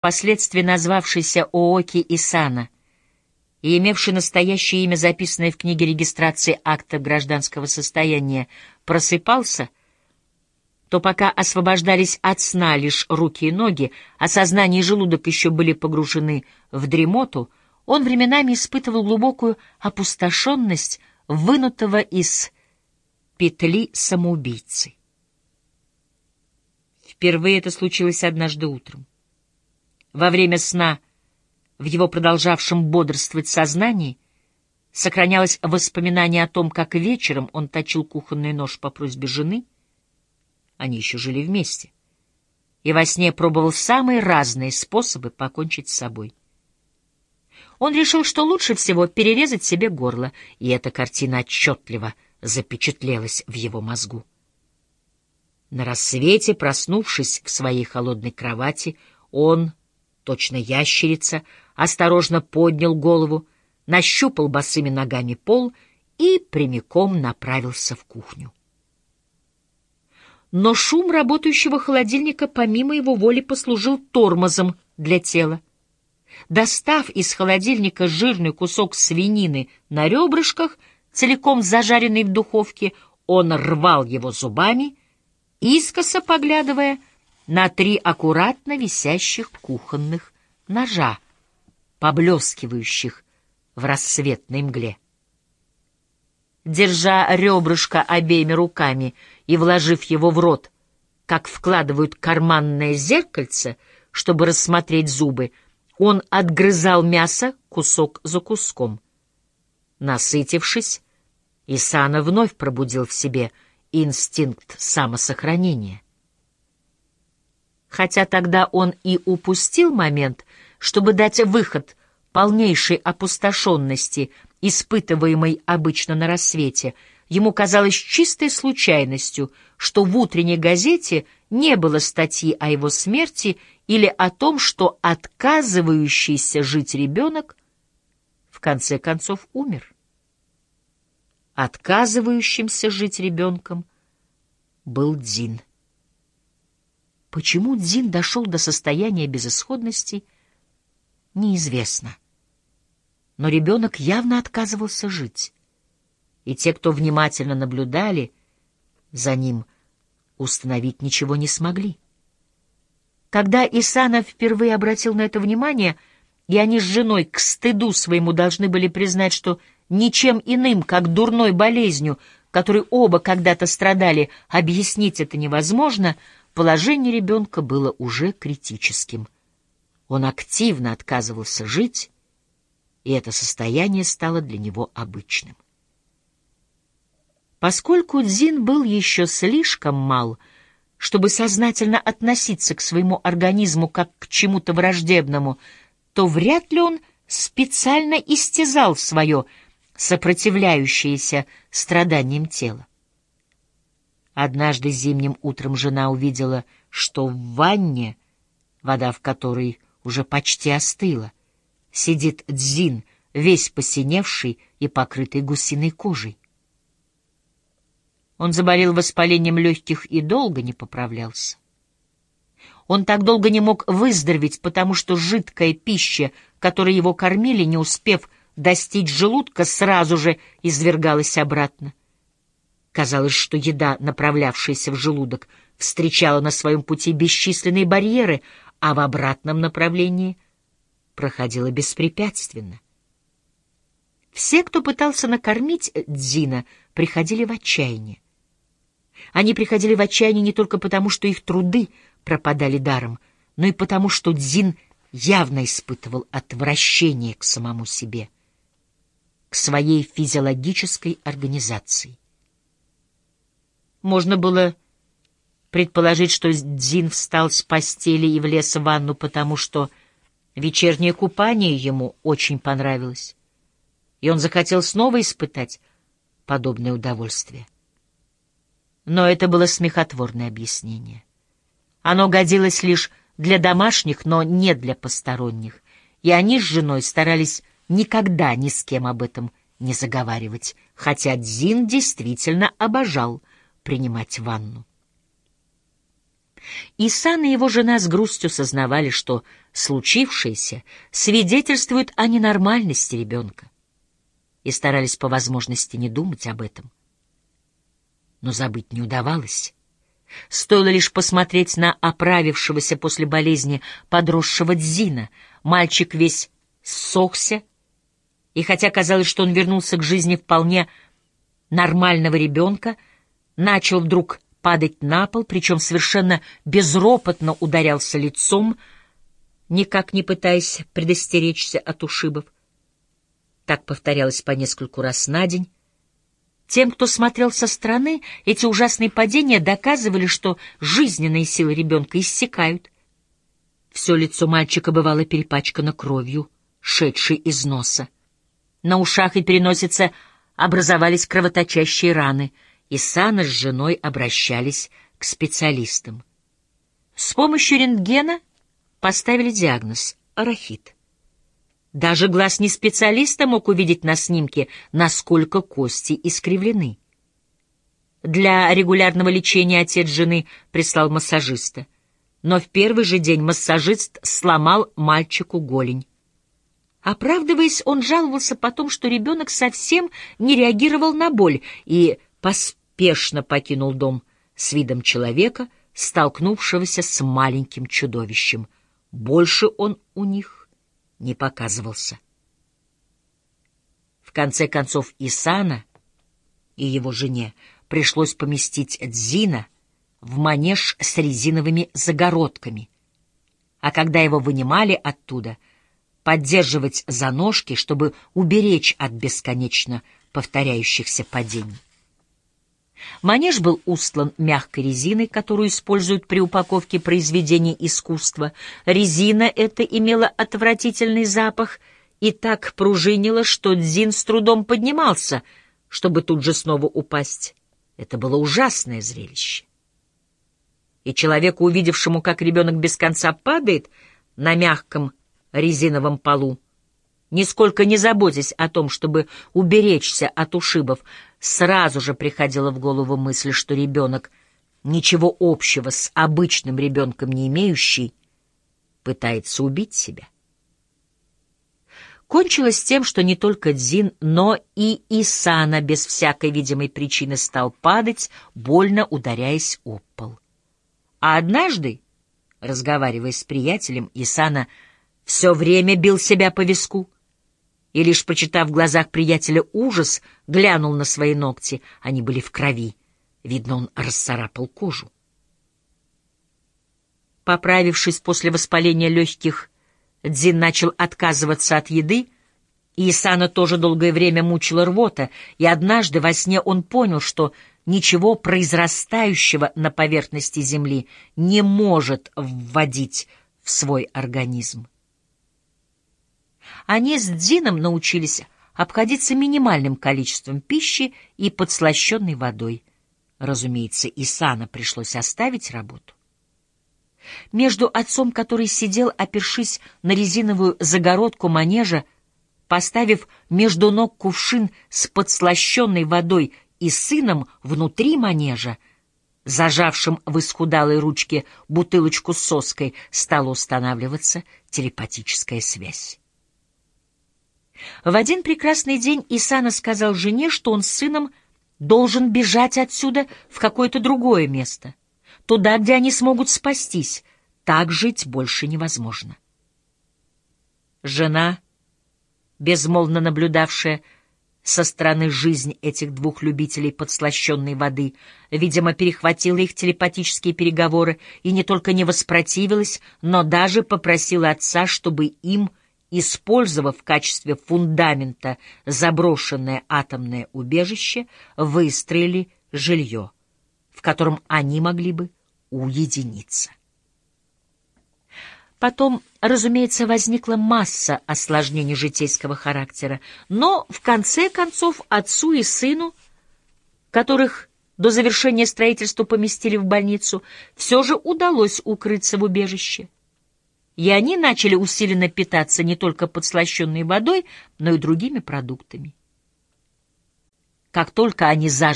впоследствии назвавшийся Ооки Исана и имевший настоящее имя, записанное в книге регистрации акта гражданского состояния, просыпался, то пока освобождались от сна лишь руки и ноги, а сознание и желудок еще были погружены в дремоту, он временами испытывал глубокую опустошенность вынутого из петли самоубийцы. Впервые это случилось однажды утром. Во время сна, в его продолжавшем бодрствовать сознании, сохранялось воспоминание о том, как вечером он точил кухонный нож по просьбе жены. Они еще жили вместе. И во сне пробовал самые разные способы покончить с собой. Он решил, что лучше всего перерезать себе горло, и эта картина отчетливо запечатлелась в его мозгу. На рассвете, проснувшись в своей холодной кровати, он точно ящерица, осторожно поднял голову, нащупал босыми ногами пол и прямиком направился в кухню. Но шум работающего холодильника помимо его воли послужил тормозом для тела. Достав из холодильника жирный кусок свинины на ребрышках, целиком зажаренный в духовке, он рвал его зубами, искоса поглядывая — на три аккуратно висящих кухонных ножа, поблескивающих в рассветной мгле. Держа ребрышко обеими руками и вложив его в рот, как вкладывают карманное зеркальце, чтобы рассмотреть зубы, он отгрызал мясо кусок за куском. Насытившись, Исана вновь пробудил в себе инстинкт самосохранения хотя тогда он и упустил момент, чтобы дать выход полнейшей опустошенности, испытываемой обычно на рассвете, ему казалось чистой случайностью, что в утренней газете не было статьи о его смерти или о том, что отказывающийся жить ребенок в конце концов умер. Отказывающимся жить ребенком был Дин. Почему Дзин дошел до состояния безысходности, неизвестно. Но ребенок явно отказывался жить, и те, кто внимательно наблюдали за ним, установить ничего не смогли. Когда Исана впервые обратил на это внимание, и они с женой к стыду своему должны были признать, что ничем иным, как дурной болезнью, которой оба когда-то страдали, объяснить это невозможно — Положение ребенка было уже критическим. Он активно отказывался жить, и это состояние стало для него обычным. Поскольку Дзин был еще слишком мал, чтобы сознательно относиться к своему организму как к чему-то враждебному, то вряд ли он специально истязал свое сопротивляющееся страданиям тело. Однажды зимним утром жена увидела, что в ванне, вода в которой уже почти остыла, сидит Дзин, весь посиневший и покрытый гусиной кожей. Он заболел воспалением легких и долго не поправлялся. Он так долго не мог выздороветь, потому что жидкая пища, которой его кормили, не успев достичь желудка, сразу же извергалась обратно. Казалось, что еда, направлявшаяся в желудок, встречала на своем пути бесчисленные барьеры, а в обратном направлении проходила беспрепятственно. Все, кто пытался накормить Дзина, приходили в отчаяние. Они приходили в отчаяние не только потому, что их труды пропадали даром, но и потому, что Дзин явно испытывал отвращение к самому себе, к своей физиологической организации. Можно было предположить, что Дзин встал с постели и влез в ванну, потому что вечернее купание ему очень понравилось, и он захотел снова испытать подобное удовольствие. Но это было смехотворное объяснение. Оно годилось лишь для домашних, но не для посторонних, и они с женой старались никогда ни с кем об этом не заговаривать, хотя Дзин действительно обожал — принимать ванну. Исан и его жена с грустью сознавали, что случившееся свидетельствует о ненормальности ребенка, и старались по возможности не думать об этом. Но забыть не удавалось. Стоило лишь посмотреть на оправившегося после болезни подросшего Дзина. Мальчик весь ссохся, и хотя казалось, что он вернулся к жизни вполне нормального ребенка, начал вдруг падать на пол, причем совершенно безропотно ударялся лицом, никак не пытаясь предостеречься от ушибов. Так повторялось по нескольку раз на день. Тем, кто смотрел со стороны, эти ужасные падения доказывали, что жизненные силы ребенка иссякают. Все лицо мальчика бывало перепачкано кровью, шедшей из носа. На ушах и переносице образовались кровоточащие раны, и Сана с женой обращались к специалистам. С помощью рентгена поставили диагноз — арахит. Даже глаз не специалиста мог увидеть на снимке, насколько кости искривлены. Для регулярного лечения отец жены прислал массажиста. Но в первый же день массажист сломал мальчику голень. Оправдываясь, он жаловался потом, что ребенок совсем не реагировал на боль и поспешно покинул дом с видом человека, столкнувшегося с маленьким чудовищем. Больше он у них не показывался. В конце концов Исана и его жене пришлось поместить Дзина в манеж с резиновыми загородками, а когда его вынимали оттуда, поддерживать за ножки, чтобы уберечь от бесконечно повторяющихся падений. Манеж был устлан мягкой резиной, которую используют при упаковке произведений искусства. Резина эта имела отвратительный запах и так пружинила, что Дзин с трудом поднимался, чтобы тут же снова упасть. Это было ужасное зрелище. И человеку, увидевшему, как ребенок без конца падает на мягком резиновом полу, нисколько не заботясь о том, чтобы уберечься от ушибов, сразу же приходила в голову мысль, что ребенок, ничего общего с обычным ребенком не имеющий, пытается убить себя. Кончилось тем, что не только Дзин, но и Исана без всякой видимой причины стал падать, больно ударяясь об пол. А однажды, разговаривая с приятелем, Исана все время бил себя по виску — и, лишь прочитав в глазах приятеля ужас, глянул на свои ногти. Они были в крови. Видно, он расцарапал кожу. Поправившись после воспаления легких, Дзин начал отказываться от еды, и Исана тоже долгое время мучила рвота, и однажды во сне он понял, что ничего произрастающего на поверхности земли не может вводить в свой организм. Они с Дзином научились обходиться минимальным количеством пищи и подслащенной водой. Разумеется, и пришлось оставить работу. Между отцом, который сидел, опершись на резиновую загородку манежа, поставив между ног кувшин с подслащенной водой и сыном внутри манежа, зажавшим в исхудалой ручке бутылочку с соской, стала устанавливаться телепатическая связь. В один прекрасный день Исана сказал жене, что он с сыном должен бежать отсюда в какое-то другое место, туда, где они смогут спастись. Так жить больше невозможно. Жена, безмолвно наблюдавшая со стороны жизнь этих двух любителей подслащенной воды, видимо, перехватила их телепатические переговоры и не только не воспротивилась, но даже попросила отца, чтобы им использовав в качестве фундамента заброшенное атомное убежище, выстроили жилье, в котором они могли бы уединиться. Потом, разумеется, возникла масса осложнений житейского характера, но, в конце концов, отцу и сыну, которых до завершения строительства поместили в больницу, все же удалось укрыться в убежище и они начали усиленно питаться не только подслащенной водой, но и другими продуктами. Как только они зажили